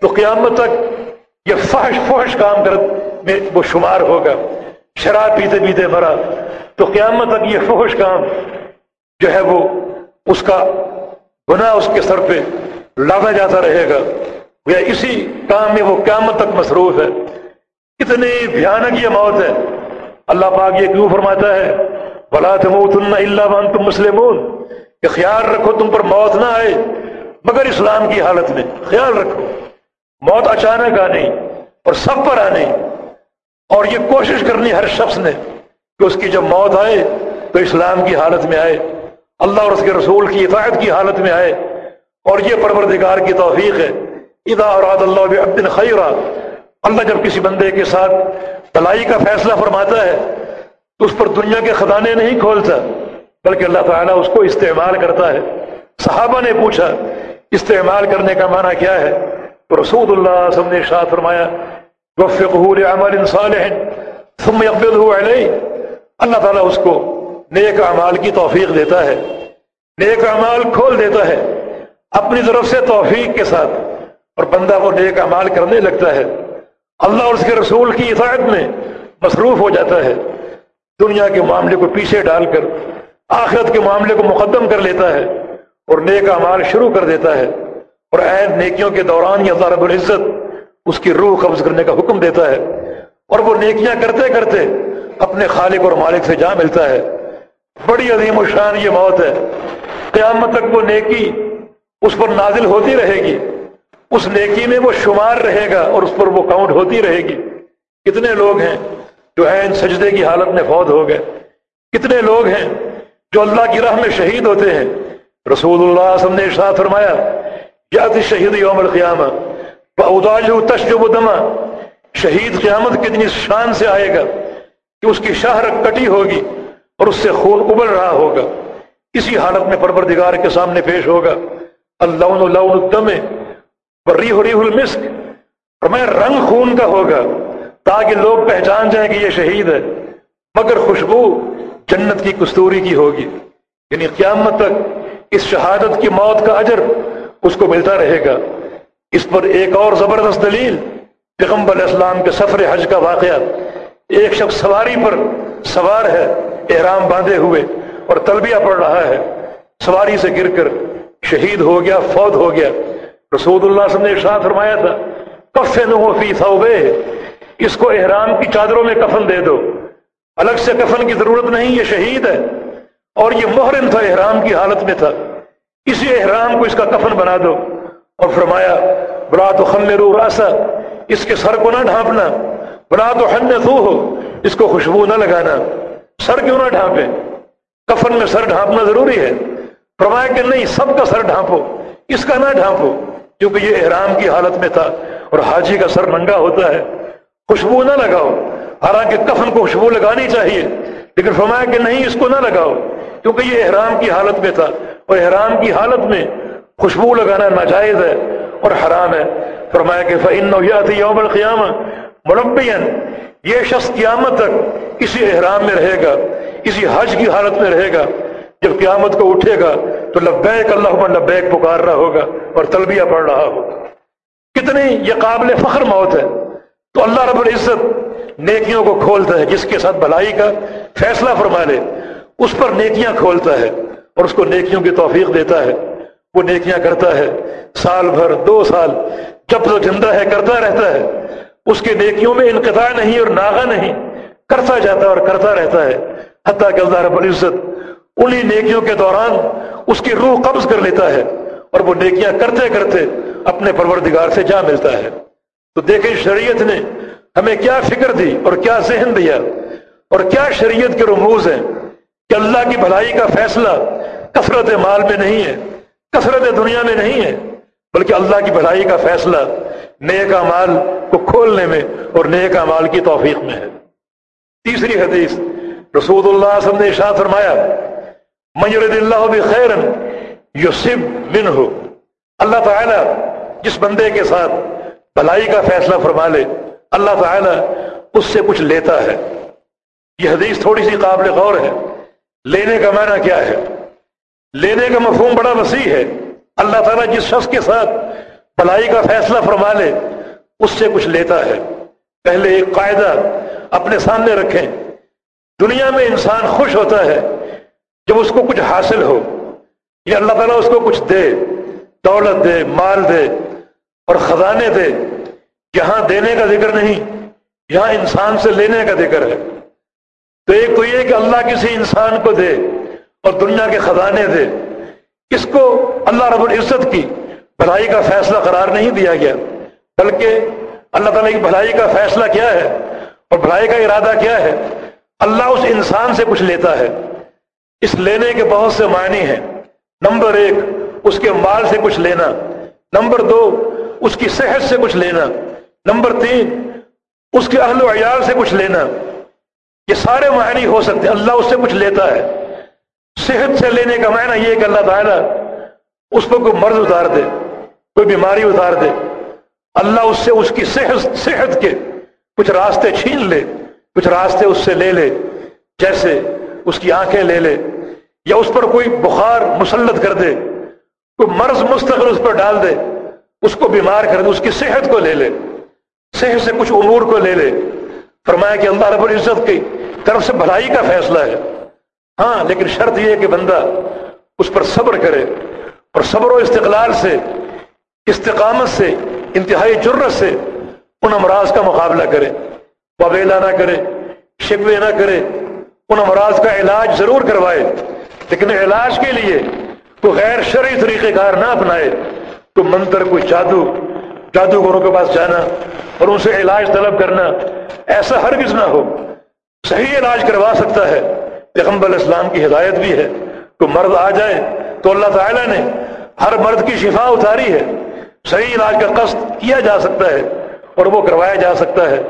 تو قیامت تک یہ فحش فحش کام کر میں وہ شمار ہوگا، شراب پیتے پیتے مرا۔ تو قیامت تک یہ فحش کام جو ہے وہ اس کا گناہ اس کے سر پہ لادا جاتا رہے گا۔ یا اسی کام میں وہ قیامت تک مصروف ہے۔ کتنی بھیانک یہ موت ہے۔ اللہ پاک یہ کیوں فرماتا ہے؟ بلا تموتن اللہ تم مسلمون۔ کہ خیال رکھو تم پر موت نہ آئے۔ مگر اسلام کی حالت میں خیال رکھو، موت اچانک آنی اور سب پر آنی اور یہ کوشش کرنی ہر شخص نے کہ اس کی جب موت آئے تو اسلام کی حالت میں آئے، اللہ اور اس کے رسول کی اطاعت کی حالت میں آئے اور یہ پروردگار کی توفیق ہے۔ ادا اور اللہ خیرہ اللہ جب کسی بندے کے ساتھ تلائی کا فیصلہ فرماتا ہے تو اس پر دنیا کے خزانے نہیں کھولتا، بلکہ اللہ تعالیٰ اس کو استعمال کرتا ہے۔ صحابہ نے پوچھا استعمال کرنے کا معنی کیا ہے؟ تو رسول اللہ صلی اللہ علیہ وسلم نے شاہ فرمایا عمل صالح، ثم يقبضه علیہ۔ اللہ تعالیٰ اس کو نیک اعمال کی توفیق دیتا ہے۔ نیک اعمال کھول دیتا ہے۔ اپنی طرف سے توفیق کے ساتھ۔ اور بندہ وہ نیک اعمال کرنے لگتا ہے۔ اللہ اور اس کے رسول کی اطاعت میں مصروف ہو جاتا ہے۔ دنیا کے معاملے کو پیچھے ڈال کر، آخرت کے معاملے کو مقدم کر لیتا ہے۔ اور نیک اعمال شروع کر دیتا ہے اور عین نیکیوں کے دوران ہی اللہ رب العزت اس کی روح قبض کرنے کا حکم دیتا ہے اور وہ نیکیاں کرتے کرتے اپنے خالق اور مالک سے جا ملتا ہے۔ بڑی عظیم و شان یہ موت ہے۔ قیامت تک وہ نیکی اس پر نازل ہوتی رہے گی۔ اس نیکی میں وہ شمار رہے گا اور اس پر وہ کاؤنٹ ہوتی رہے گی۔ کتنے لوگ ہیں جو ہیں سجدے کی حالت میں فوت ہو گئے۔ کتنے لوگ ہیں جو اللہ کی راہ میں شہید ہوتے ہیں۔ رسول اللہ وسلم نے ارشاد فرمایا یا شہید یوم القیامہ تشجب دما شہید قیامت کے دن اس شان سے آئے گا کہ اس کی شہرت کٹی ہوگی اور اس سے خون ابل رہا ہوگا۔ اسی حالت میں پروردگار کے سامنے پیش ہوگا۔ اللہ الدم ریح ریح المسک۔ فرمایا، رنگ خون کا ہوگا، تاکہ لوگ پہچان جائیں کہ یہ شہید ہے۔ مگر خوشبو جنت کی کستوری کی ہوگی یعنی قیامت تک اس شہادت کی موت کا اجر اس کو ملتا رہے گا۔ اس پر ایک اور زبردست دلیل، پیغمبر علیہ السلام کے سفر حج کا واقعہ۔ ایک شخص سواری پر سوار ہے، احرام باندھے ہوئے اور تلبیہ پڑ رہا ہے۔ سواری سے گر کر شہید ہو گیا، فوت ہو گیا۔ رسول اللہ صلی اللہ علیہ وسلم نے فرمایا تھا، کفن ہو فی ثوبے اس کو احرام کی چادروں میں کفن دے دو۔ الگ سے کفن کی ضرورت نہیں، یہ شہید ہے۔ اور یہ محرم تھا احرام کی حالت میں تھا۔ اسی احرام کو اس کا کفن بنا دو اور فرمایا، بلا تو خمرو راسا، اس کے سر کو نہ ڈھانپنا، بلا تو ہن ہو، اس کو خوشبو نہ لگانا، سر کیوں نہ ڈھانپے؟ کفن میں سر ڈھانپنا ضروری ہے۔ فرمایا کہ نہیں، سب کا سر ڈھانپو، اس کا نہ ڈھانپو، کیونکہ یہ احرام کی حالت میں تھا اور حاجی کا سر ننگا ہوتا ہے۔ خوشبو نہ لگاؤ، حالانکہ کفن کو خوشبو لگانی چاہیے، لیکن فرمایا کہ نہیں، اس کو نہ لگاؤ۔ کیونکہ یہ احرام کی حالت میں تھا اور احرام کی حالت میں خوشبو لگانا ناجائز ہے اور حرام ہے۔ فرمایا کہ فن یوم القیامہ مربین یہ شخص قیامت تک اسی احرام میں رہے گا، اسی حج کی حالت میں رہے گا۔ جب قیامت کو اٹھے گا تو لبیک اللہ لبیک پکار رہا ہوگا اور تلبیہ پڑھ رہا ہوگا۔ کتنی یہ قابل فخر موت ہے۔ تو اللہ رب العزت نیکیوں کو کھولتا ہے، جس کے ساتھ بھلائی کا فیصلہ فرما لے۔ اس پر نیکیاں کھولتا ہے اور اس کو نیکیوں کی توفیق دیتا ہے۔ وہ نیکیاں کرتا ہے۔ سال بھر، دو سال جب تو زندہ ہے، کرتا رہتا ہے۔ اس کے نیکیوں میں انقطاع نہیں اور ناغا نہیں، کرتا جاتا اور کرتا رہتا ہے۔ حتیٰ کہ اللہ رب العزت انہی نیکیوں کے دوران اس کی روح قبض کر لیتا ہے اور وہ نیکیاں کرتے کرتے اپنے پروردگار سے جا ملتا ہے۔ تو دیکھیں شریعت نے ہمیں کیا فکر دی اور کیا ذہن دیا اور کیا شریعت کے رموز ہیں۔ کہ اللہ کی بھلائی کا فیصلہ کثرت مال میں نہیں ہے، کثرت دنیا میں نہیں ہے، بلکہ اللہ کی بھلائی کا فیصلہ نیک مال کو کھولنے میں اور نیک مال کی توفیق میں ہے۔ تیسری حدیث، رسول اللہ صلی اللہ علیہ وسلم نے شاہ فرمایا میرد اللہ بخیرن یوسف بن ہو اللہ تعالی جس بندے کے ساتھ بھلائی کا فیصلہ فرما لے، اللہ تعالی اس سے کچھ لیتا ہے۔ یہ حدیث تھوڑی سی قابل غور ہے۔ لینے کا معنی کیا ہے؟ لینے کا مفہوم بڑا وسیع ہے۔ اللہ تعالیٰ جس شخص کے ساتھ بھلائی کا فیصلہ فرما لے، اس سے کچھ لیتا ہے۔ پہلے ایک قاعدہ اپنے سامنے رکھیں۔ دنیا میں انسان خوش ہوتا ہے جب اس کو کچھ حاصل ہو۔ یا اللہ تعالیٰ اس کو کچھ دے، دولت دے، مال دے اور خزانے دے۔ یہاں دینے کا ذکر نہیں، یہاں انسان سے لینے کا ذکر ہے۔ تو ایک تو یہ کہ اللہ کسی انسان کو دے اور دنیا کے خزانے دے۔ اس کو اللہ رب العزت کی بھلائی کا فیصلہ قرار نہیں دیا گیا، بلکہ اللہ تعالیٰ کی بھلائی کا فیصلہ کیا ہے اور بھلائی کا ارادہ کیا ہے۔ اللہ اس انسان سے کچھ لیتا ہے۔ اس لینے کے بہت سے معنی ہیں۔ نمبر ایک، اس کے مال سے کچھ لینا۔ نمبر دو، اس کی صحت سے کچھ لینا۔ نمبر تین، اس کے اہل و عیال سے کچھ لینا۔ یہ سارے معنی ہو سکتے ہیں۔ اللہ اس سے کچھ لیتا ہے۔ صحت سے لینے کا معنی یہ کہ اللہ تعالیٰ اس پر کوئی مرض اتار دے، کوئی بیماری اتار دے۔ اللہ اس سے اس کی صحت صحت کے کچھ راستے چھین لے، کچھ راستے اس سے لے لے، جیسے اس کی آنکھیں لے لے، یا اس پر کوئی بخار مسلط کر دے، کوئی مرض مستقل اس پر ڈال دے، اس کو بیمار کر دے، اس کی صحت کو لے لے۔ صحت سے کچھ امور کو لے لے۔ فرمایا کہ اللہ رب العزت کی طرف سے بھلائی کا فیصلہ ہے۔ ہاں لیکن شرط یہ کہ بندہ اس پر صبر کرے اور صبر و استقلال سے، استقامت سے، انتہائی جرت سے ان امراض کا مقابلہ کرے۔ وبیلا نہ کرے، شکوے نہ کرے ان امراض کا علاج ضرور کروائے۔ لیکن علاج کے لیے کوئی غیر شرعی طریقہ کار نہ اپنائے۔ تو منتر، کوئی جادو، جادوگروں کے پاس جانا اور ان سے علاج طلب کرنا، ایسا ہرگز نہ ہو۔ صحیح علاج کروا سکتا ہے۔ پیغمبر اسلام کی ہدایت بھی ہے۔ تو مرد آ جائے تو اللہ تعالیٰ نے ہر مرد کی شفا اتاری ہے۔ صحیح علاج کا قصد کیا جا سکتا ہے اور وہ کروایا جا سکتا ہے۔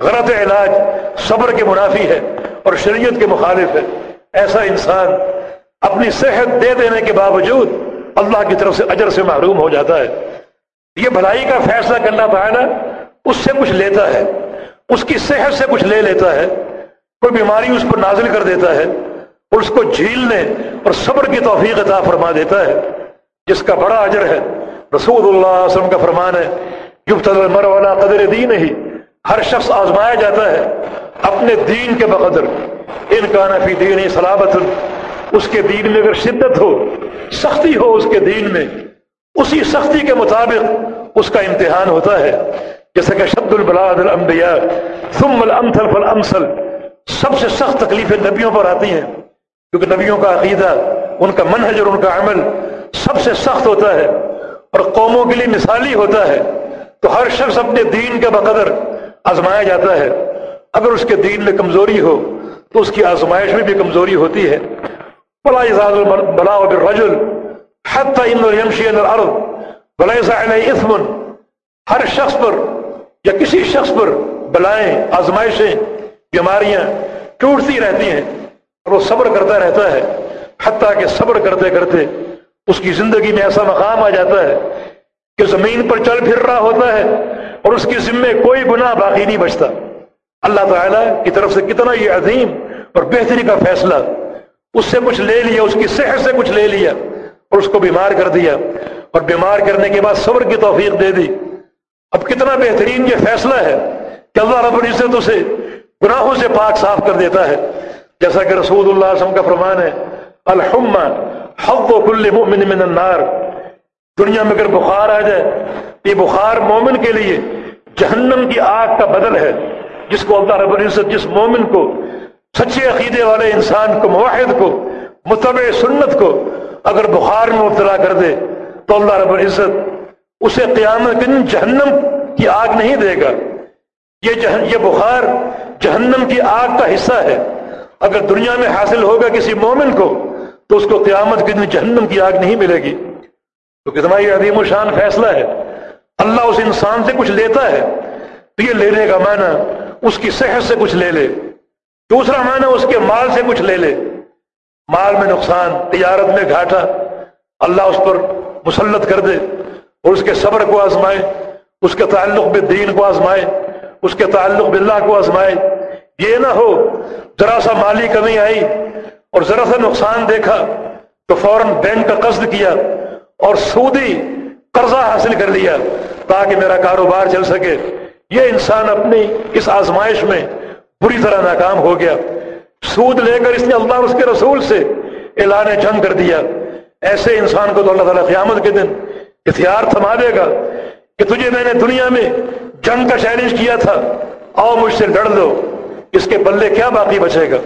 غلط علاج صبر کے منافی ہے اور شریعت کے مخالف ہے۔ ایسا انسان اپنی صحت دے دینے کے باوجود اللہ کی طرف سے اجر سے محروم ہو جاتا ہے۔ یہ بھلائی کا فیصلہ کرنا پائے اس سے کچھ لیتا ہے۔ اس کی صحت سے کچھ لے لیتا ہے۔ کوئی بیماری اس پر نازل کر دیتا ہے اور اس کو جھیلنے اور صبر کی توفیق عطا فرما دیتا ہے، جس کا بڑا اجر ہے۔ رسول اللہ علیہ وسلم کا فرمان ہے المر والا قدر دین ہی ہر شخص آزمایا جاتا ہے اپنے دین کے بقدر۔ ان کا نفی دین سلامت اس کے دین میں اگر شدت ہو، سختی ہو اس کے دین میں، اسی سختی کے مطابق اس کا امتحان ہوتا ہے۔ جیسا کہ شد البلاد الانبیاء، ثم الامثل فالامثل۔ سب سے سخت تکلیفیں نبیوں پر آتی ہیں، کیونکہ نبیوں کا عقیدہ، ان کا منہج اور ان کا عمل سب سے سخت ہوتا ہے اور قوموں کے لیے مثالی ہوتا ہے۔ تو ہر شخص اپنے دین کے بقدر آزمایا جاتا ہے۔ اگر اس کے دین میں کمزوری ہو، تو اس کی آزمائش میں بھی کمزوری ہوتی ہے۔ بلا اعزاز بلا بالرجل حتى يمشي على الارض وليس عليه اثم ہر شخص پر یا کسی شخص پر بلائیں، آزمائشیں بیماریاں ٹوٹتی رہتی ہیں اور وہ صبر کرتا رہتا ہے، حتیٰ کہ صبر کرتے کرتے اس کی زندگی میں ایسا مقام آ جاتا ہے کہ زمین پر چل پھر رہا ہوتا ہے اور اس کی ذمے کوئی گناہ باقی نہیں بچتا۔ اللہ تعالیٰ کی طرف سے کتنا یہ عظیم اور بہتری کا فیصلہ اس سے کچھ لے لیا، اس کی صحت سے کچھ لے لیا اور اس کو بیمار کر دیا۔ اور بیمار کرنے کے بعد صبر کی توفیق دے دی۔ اب کتنا بہترین یہ فیصلہ ہے کہ اللہ رب العزت اسے گناہوں سے پاک صاف کر دیتا ہے۔ جیسا کہ رسول اللہ علیہ وسلم کا فرمان ہے الحمہ حق و کل مؤمن من النار۔ دنیا میں اگر بخار آ جائے، یہ بخار مومن کے لیے جہنم کی آگ کا بدل ہے۔ جس کو اللہ رب العزت، جس مومن کو، سچے عقیدے والے انسان کو معاہد کو، متبع سنت کو اگر بخار میں مبتلا کر دے، تو اللہ رب العزت اسے قیامت دن جہنم کی آگ نہیں دے گا۔ یہ جہن، یہ بخار جہنم کی آگ کا حصہ ہے۔ اگر دنیا میں حاصل ہوگا کسی مومن کو، تو اس کو قیامت کے دن جہنم کی آگ نہیں ملے گی۔ تو کتنا یہ عظیم و شان فیصلہ ہے۔ اللہ اس انسان سے کچھ لیتا ہے، تو یہ لینے کا معنی اس کی صحت سے کچھ لے لے۔ دوسرا معنی اس کے مال سے کچھ لے لے۔ مال میں نقصان، تجارت میں گھاٹا۔ اللہ اس پر مسلط کر دے اور اس کے صبر کو آزمائے، اس کے تعلق میں دین کو آزمائے۔ اس کے تعلق باللہ کو آزمائے۔ یہ نہ ہو، ذرا سا مالی کمی آئی اور ذرا سا نقصان دیکھا تو فوراً بینک کا قصد کیا اور سودی قرضہ حاصل کر لیا تاکہ میرا کاروبار چل سکے۔ یہ انسان اپنی اس آزمائش میں بری طرح ناکام ہو گیا۔ سود لے کر اس نے اللہ اور اس کے رسول سے اعلان جنگ کر دیا۔ ایسے انسان کو تو اللہ تعالیٰ قیامت کے دن ہتھیار تھما دے گا۔ کہ تجھے میں نے دنیا میں جنگ کا چیلنج کیا تھا، آؤ مجھ سے لڑ لو، اس کے بلے کیا باقی بچے گا؟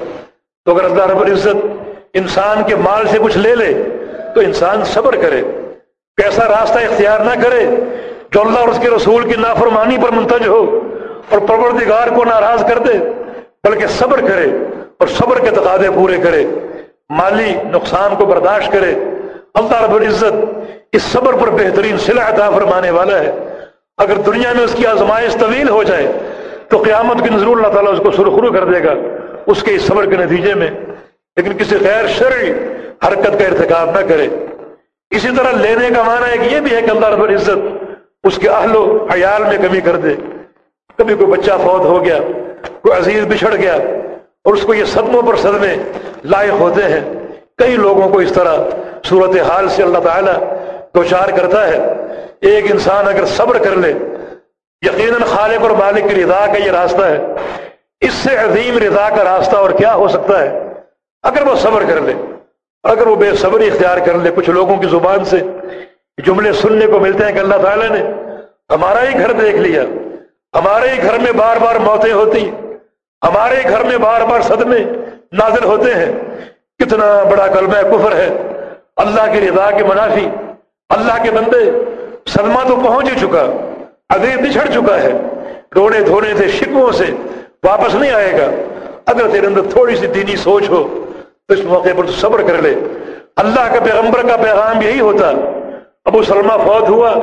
تو اگر اللہ رب العزت انسان کے مال سے کچھ لے لے، تو انسان صبر کرے کیسا راستہ اختیار نہ کرے جو اللہ اور اس کے رسول کی نافرمانی پر منتج ہو اور پروردگار کو ناراض کر دے، بلکہ صبر کرے اور صبر کے تقاضے پورے کرے، مالی نقصان کو برداشت کرے اللہ رب العزت اس صبر پر بہترین صلاح عطا فرمانے والا ہے۔ اگر دنیا میں اس کی آزمائش طویل ہو جائے تو قیامت کی نظر اللہ تعالیٰ اس کو سرخرو کر دے گا اس کے اس صبر کے نتیجے میں۔ لیکن کسی غیر شرعی حرکت کا ارتکاب نہ کرے۔ اسی طرح لینے کا معنی ہے کہ یہ بھی ہے کہ اللہ رب العزت اس کے اہل و حیال میں کمی کر دے۔ کبھی کوئی بچہ فوت ہو گیا، کوئی عزیز بچھڑ گیا اور اس کو یہ صدموں پر صدمے لائق ہوتے ہیں۔ کئی لوگوں کو اس طرح صورت حال سے اللہ تعالیٰ دوچار کرتا ہے۔ ایک انسان اگر صبر کر لے، یقیناً خالق اور مالک کی رضا کا یہ راستہ ہے۔ اس سے عظیم رضا کا راستہ اور کیا ہو سکتا ہے؟ اگر وہ صبر کر لے اگر وہ بے صبری اختیار کر لے، کچھ لوگوں کی زبان سے جملے سننے کو ملتے ہیں کہ اللہ تعالیٰ نے ہمارا ہی گھر دیکھ لیا۔ ہمارے ہی گھر میں بار بار موتیں ہوتی، ہمارے گھر میں بار بار صدمے نازل ہوتے ہیں۔ کتنا بڑا کلمہ کفر ہے۔ اللہ کی رضا کے منافی۔ اللہ کے بندے صدمہ تو پہنچ ہی چکا۔ عزیز بچھڑ چکا ہے۔ رونے دھونے سے، شکووں سے واپس نہیں آئے گا۔ اگر تیرے اندر تھوڑی سی دینی سوچ ہو، تو اس موقع پر تو صبر کر لے۔ اللہ کے پیغمبر کا پیغام یہی ہوتا۔ ابو سلمہ فوت ہوا۔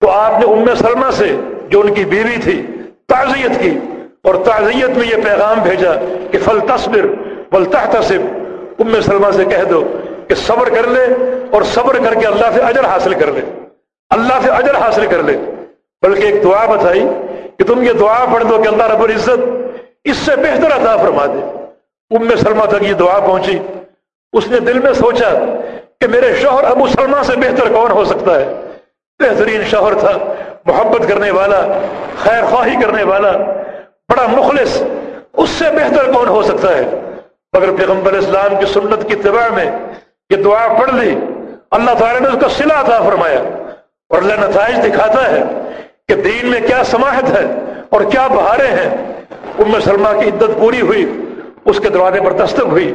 تو آپ نے ام سلمہ سے جو ان کی بیوی تھی، تعزیت کی۔ اور تعزیت میں یہ پیغام بھیجا کہ فل تصبر بل تحتصب ام سلمہ سے کہہ دو کہ صبر کر لے اور صبر کر کے اللہ سے اجر حاصل کر لے۔ اللہ سے اجر حاصل کر لے۔ بلکہ ایک دعا بتائی کہ تم یہ دعا پڑھ دو کہ اللہ رب العزت اس سے بہتر عطا فرما دے۔ ام سلمہ تک یہ دعا پہنچی۔ اس نے دل میں سوچا کہ میرے شوہر ابو سلمہ سے بہتر کون ہو سکتا ہے؟ بہترین شوہر تھا، محبت کرنے والا خیر خواہی کرنے والا، بڑا مخلص، اس سے بہتر کون ہو سکتا ہے؟ مگر پیغمبر اسلام کی سنت کی اتباع میں یہ دعا پڑھ لی، اللہ تعالیٰ نے اس کا سلا تھا فرمایا اور اللہ نتائج دکھاتا ہے کہ دین میں کیا سماحت ہے اور کیا بہاریں ہیں۔ ام سلمہ کی عدت پوری ہوئی، اس کے دروازے پر دستک ہوئی۔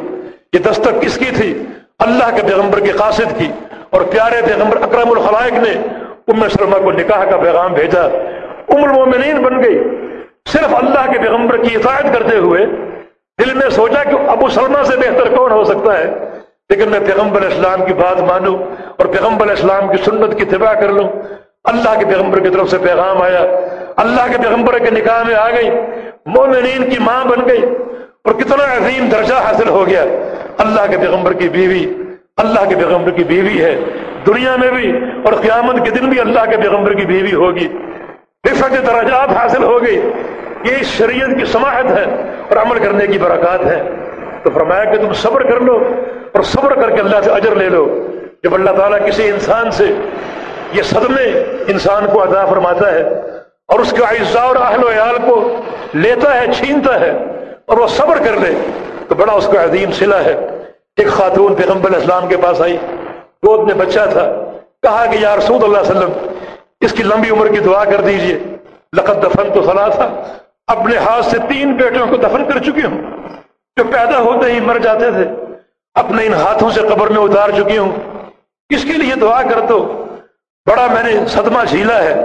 یہ دستک کس کی تھی؟ اللہ کے پیغمبر کی قاصد کی۔ اور پیارے پیغمبر اکرم الخلائق نے ام سلمہ کو نکاح کا پیغام بھیجا۔ ام المومنین بن گئی۔ صرف اللہ کے پیغمبر کی اطاعت کرتے ہوئے دل میں سوچا کہ ابو سلمہ سے بہتر کون ہو سکتا ہے؟ لیکن میں پیغمبر اسلام کی بات مانوں اور پیغمبر اسلام کی سنت کی اتباع کر لوں۔ اللہ کے پیغمبر کی طرف سے پیغام آیا۔ اللہ کے پیغمبر کے نکاح میں آ گئی۔ مومنین کی ماں بن گئی۔ اور کتنا عظیم درجہ حاصل ہو گیا۔ اللہ کے پیغمبر کی بیوی، اللہ کے پیغمبر کی بیوی ہے۔ دنیا میں بھی اور قیامت کے دن بھی اللہ کے پیغمبر کی بیوی ہوگی۔ رفت درجات حاصل ہو گئی۔ یہ شریعت کی سماحت ہے اور عمل کرنے کی برکات ہے۔ تو فرمایا کہ تم صبر کر لو اور صبر کر کے اللہ سے اجر لے لو۔ جب اللہ تعالیٰ کسی انسان سے یہ صدمے انسان کو عطا فرماتا ہے اور اس کے اعزاء اور اہل و عیال کو لیتا ہے، چھینتا ہے اور وہ صبر کر لے، تو بڑا اس کا عظیم صلہ ہے۔ ایک خاتون پیغمبر اسلام کے پاس آئی۔ گود میں بچہ تھا۔ کہا کہ یا رسول اللہ علیہ وسلم، اس کی لمبی عمر کی دعا کر دیجیے۔ لقد دفن تو صلاح تھا اپنے ہاتھ سے تین بیٹوں کو دفن کر چکی ہوں۔ جو پیدا ہوتے ہی مر جاتے تھے، اپنے ان ہاتھوں سے قبر میں اتار چکی ہوں۔ اس کے لیے دعا کر دو بڑا میں نے صدمہ جھیلا ہے،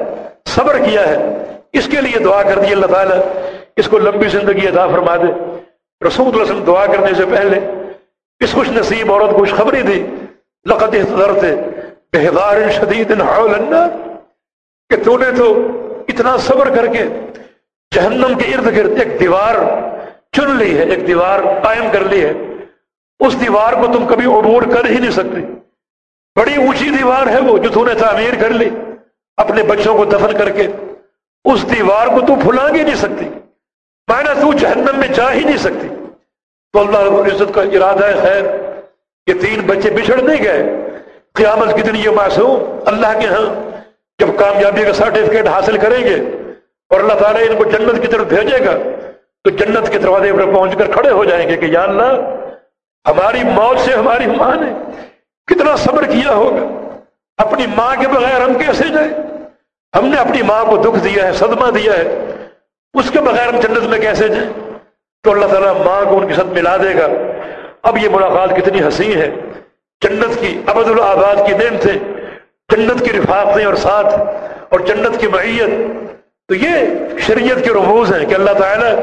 صبر کیا ہے۔ اس کے لیے دعا کر دی اللہ تعالیٰ، اس کو لمبی زندگی عطا فرما دے۔ رسول اللہ علیہ وسلم دعا کرنے سے پہلے اس خوش نصیب عورت کو خوشخبری دی لقت تھے بہدار شدید کہ تو نے تو اتنا صبر کر کے جہنم کے ارد گرد ایک دیوار چن لی ہے، ایک دیوار قائم کر لی ہے۔ اس دیوار کو تم کبھی عبور کر ہی نہیں سکتے۔ بڑی اونچی دیوار ہے وہ جو تم نے تعمیر کر لی، اپنے بچوں کو دفن کر کے۔ اس دیوار کو تو پھلا ہی نہیں سکتی۔ مانا تو جہنم میں جا ہی نہیں سکتی۔ تو اللہ رب العزت کا ارادہ ہے خیر یہ تین بچے بچھڑ نہیں گئے۔ قیامت کتنی یہ معصوم اللہ کے ہاں جب کامیابی کا سرٹیفکیٹ حاصل کریں گے اور اللہ تعالیٰ ان کو جنت کی طرف بھیجے گا تو جنت کے دروازے پر پہنچ کر کھڑے ہو جائیں گے کہ یا اللہ، ہماری موت سے ہماری ماں نے کتنا صبر کیا ہوگا۔ اپنی ماں کے بغیر ہم کیسے جائیں؟ ہم نے اپنی ماں کو دکھ دیا ہے، صدمہ دیا ہے۔ اس کے بغیر ہم جنت میں کیسے جائیں؟ تو اللہ تعالیٰ ماں کو ان کے ساتھ ملا دے گا۔ اب یہ ملاقات کتنی حسین ہے۔ جنت کی ابد الآباد کی نیم تھے جنت کی رفاقتیں اور ساتھ، اور جنت کی معیت۔ تو یہ شریعت کے رموز ہیں کہ اللہ تعالیٰ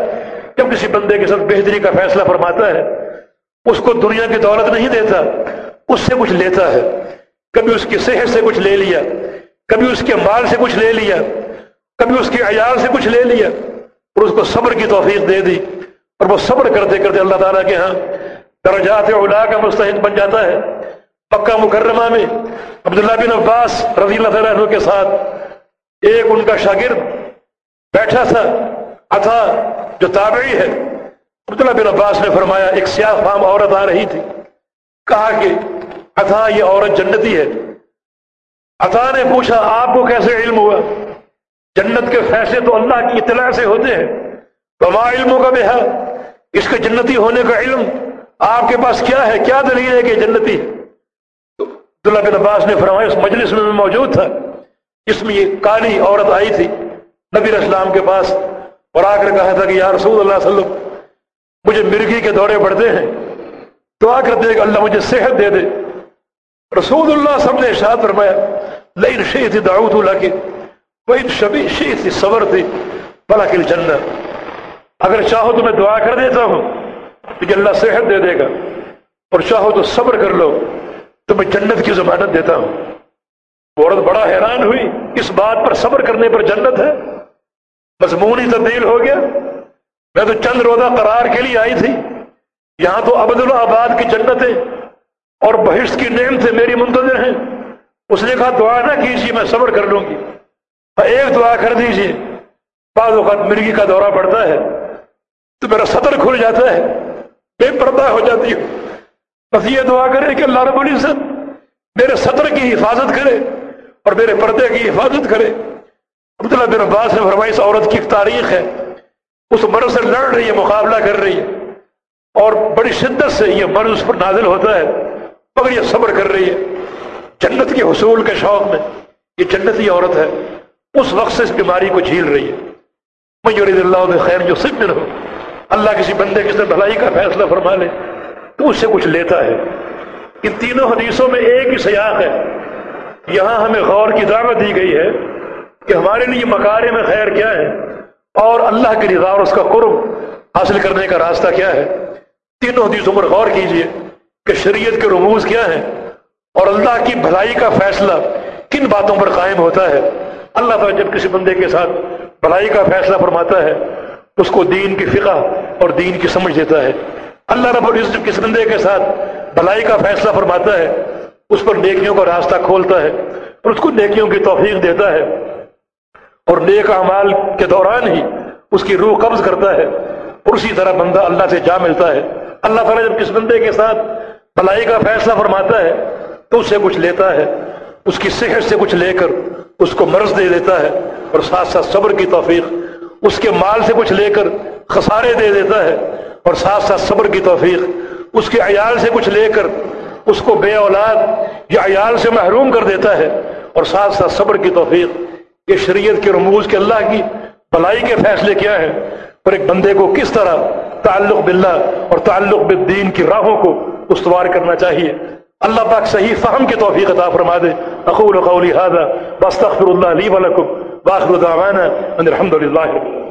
جب کسی بندے کے ساتھ بہتری کا فیصلہ فرماتا ہے، اس کو دنیا کی دولت نہیں دیتا، اس سے کچھ لیتا ہے۔ کبھی اس کی صحت سے کچھ لے لیا، کبھی اس کے مال سے کچھ لے لیا، کبھی اس کے عیال سے کچھ لے لیا، اور اس کو صبر کی توفیق دے دی۔ اور وہ صبر کرتے کرتے اللہ تعالیٰ کے ہاں درجات اولا کا مستحق بن جاتا ہے۔ پکا مکرمہ میں عبداللہ بن عباس رضی اللہ تعالیٰ عنہ کے ساتھ ایک ان کا شاگرد بیٹھا تھا اتھا جو تابعی ہے۔ عبداللہ بن عباس نے فرمایا، ایک سیاہ فام عورت آ رہی تھی۔ کہا کہ اتھا یہ عورت جنتی ہے۔ اتھا نے پوچھا، آپ کو کیسے علم ہوا؟ جنت کے فیصلے تو اللہ کی اطلاع سے ہوتے ہیں۔ تو ماں علموں کا بے اس کے جنتی ہونے کا علم آپ کے پاس کیا ہے؟ کیا دلیل ہے کہ جنتی تو عبداللہ بن عباس نے فرمایا، اس مجلس میں موجود تھا۔ اس میں یہ کالی عورت آئی تھی۔ نبی اسلام کے پاس اور آ کر کہا تھا کہ یا رسول اللہ صلی اللہ علیہ وسلم، مجھے مرغی کے دورے پڑتے ہیں۔ دعا کرتے کہ اللہ مجھے صحت دے دے۔ رسول اللہ سب نے ارشاد فرمایا، لئن شیء تھی اللہ کی وہی شبی شیء تھی صبر تھی بلا کل جنت اگر چاہو تو میں دعا کر دیتا ہوں کہ جی اللہ صحت دے دے گا، اور چاہو تو صبر کر لو، تو میں جنت کی ضمانت دیتا ہوں۔ عورت بڑا حیران ہوئی، اس بات پر صبر کرنے پر جنت ہے؟ مضمون ہی تبدیل ہو گیا۔ میں تو چند روزہ قرار کے لیے آئی تھی۔ یہاں تو عبد الآباد کی جنتیں اور بحث کی نعمتیں سے میری منتظر ہیں۔ اس نے کہا، دعا نہ کیجیے، میں صبر کر لوں گی۔ ایک دعا کر دیجیے۔ بعض اوقات مرغی کا دورہ پڑتا ہے تو میرا سطر کھل جاتا ہے، بے پردہ ہو جاتی ہوں۔ بس یہ دعا کرے کہ اللہ رب العزت میرے سطر کی حفاظت کرے اور میرے پردے کی حفاظت کرے۔ عبداللہ بن عباس نے فرمائی اس عورت کی ایک تاریخ ہے۔ اس مرض سے لڑ رہی ہے، مقابلہ کر رہی ہے۔ اور بڑی شدت سے یہ مرض اس پر نازل ہوتا ہے، مگر یہ صبر کر رہی ہے۔ جنت کے حصول کے شوق میں یہ جنتی عورت ہے۔ اس وقت سے اس بیماری کو جھیل رہی ہے۔ میں اللہ خیر جو سب میں اللہ کسی بندے کسی بھلائی کا فیصلہ فرما لے تو اس سے کچھ لیتا ہے۔ ان تینوں حدیثوں میں ایک ہی سیاق ہے۔ یہاں ہمیں غور کی دعوت دی گئی ہے۔ کہ ہمارے لیے مکارے میں خیر کیا ہے؟ اور اللہ کی رضا اور اس کا قرب حاصل کرنے کا راستہ کیا ہے؟ تینوں حدیثوں پر غور کیجیے کہ شریعت کے رموز کیا ہیں اور اللہ کی بھلائی کا فیصلہ کن باتوں پر قائم ہوتا ہے؟ اللہ تعالیٰ جب کسی بندے کے ساتھ بھلائی کا فیصلہ فرماتا ہے، اس کو دین کی فقہ اور دین کی سمجھ دیتا ہے۔ اللہ رب العزت جب کسی بندے کے ساتھ بھلائی کا فیصلہ فرماتا ہے، اس پر نیکیوں کا راستہ کھولتا ہے اور اس کو نیکیوں کی توفیق دیتا ہے۔ اور نیک اعمال کے دوران ہی اس کی روح قبض کرتا ہے اور اسی طرح بندہ اللہ سے جا ملتا ہے۔ اللہ تعالیٰ جب کس بندے کے ساتھ بھلائی کا فیصلہ فرماتا ہے تو اس سے کچھ لیتا ہے۔ اس کی صحت سے کچھ لے کر اس کو مرض دے دیتا ہے اور ساتھ ساتھ صبر کی توفیق، اس کے مال سے کچھ لے کر خسارے دے دیتا ہے اور ساتھ ساتھ صبر کی توفیق، اس کے عیال سے کچھ لے کر اس کو بے اولاد یا عیال سے محروم کر دیتا ہے اور ساتھ ساتھ صبر کی توفیق۔ یہ شریعت کے رموز کے اللہ کی بلائی کے فیصلے کیا ہے اور ایک بندے کو کس طرح تعلق باللہ اور تعلق بالدین کی راہوں کو استوار کرنا چاہیے؟ اللہ پاک صحیح فہم کی توفیق عطا فرما دے۔ اقول قولی هذا واستغفر الله لي ولكم واخر دعوانا ان الحمد لله رب العالمين